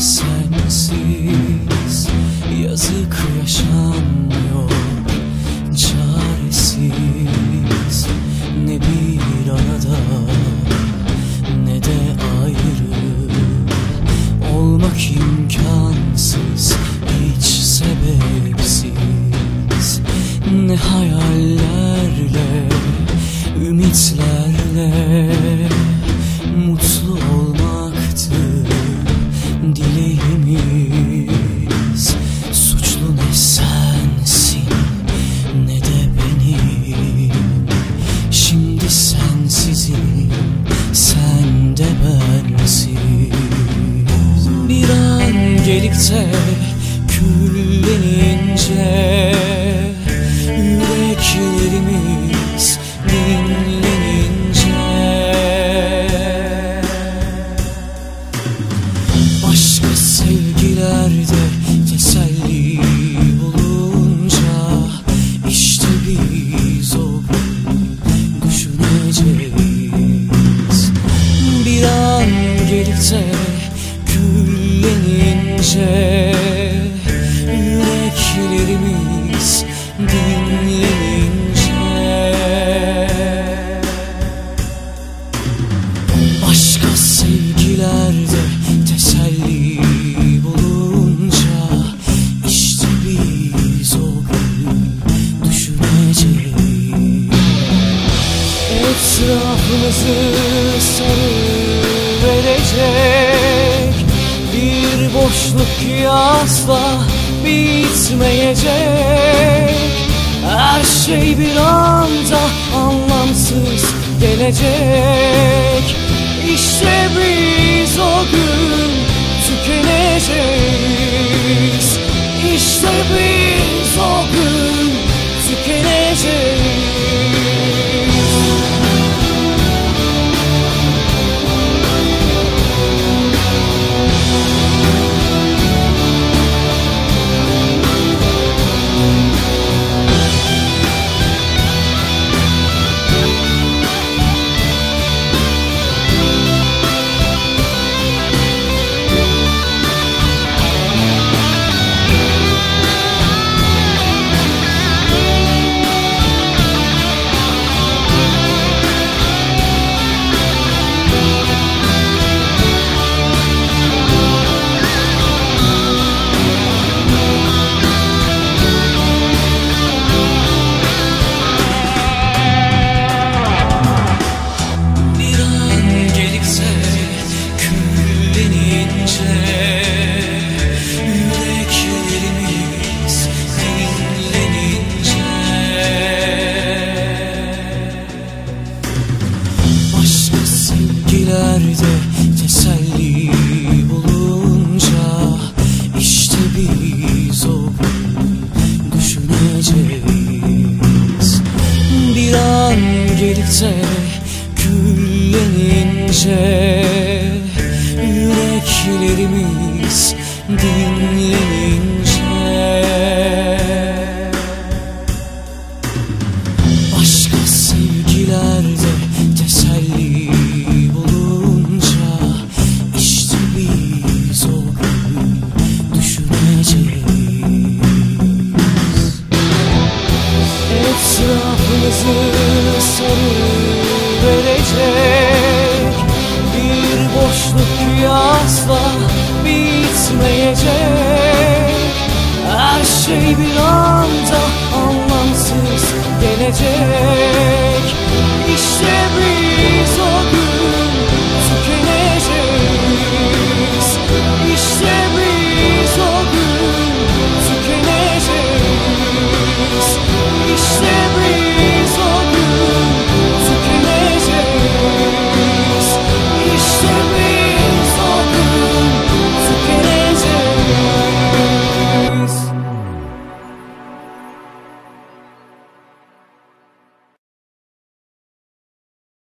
sensiz. Yazık yaşanmıyor Çaresiz. Ne bir arada Ne de ayrı. Olmak imkansız Hiç sebepsiz. Ne hayallerle Ümitle an gelip de küllenince asla bitmeyecek. Her şey bir anda anlamsız gelecek. İşte biz o gün tükeneceğiz. İşte biz o gün tükeneceğiz sevgilerde teselli bulunca işte biz o düşüneceğiz. Bir an gelip de küllenince Yüreklerimiz dinlenince. Başka sevgilerde teselli bulunca işte biz o gün düşüneceğiz. Etrafımızı sarı verecek boşluk ki asla bitmeyecek. Her şey bir anda anlamsız gelecek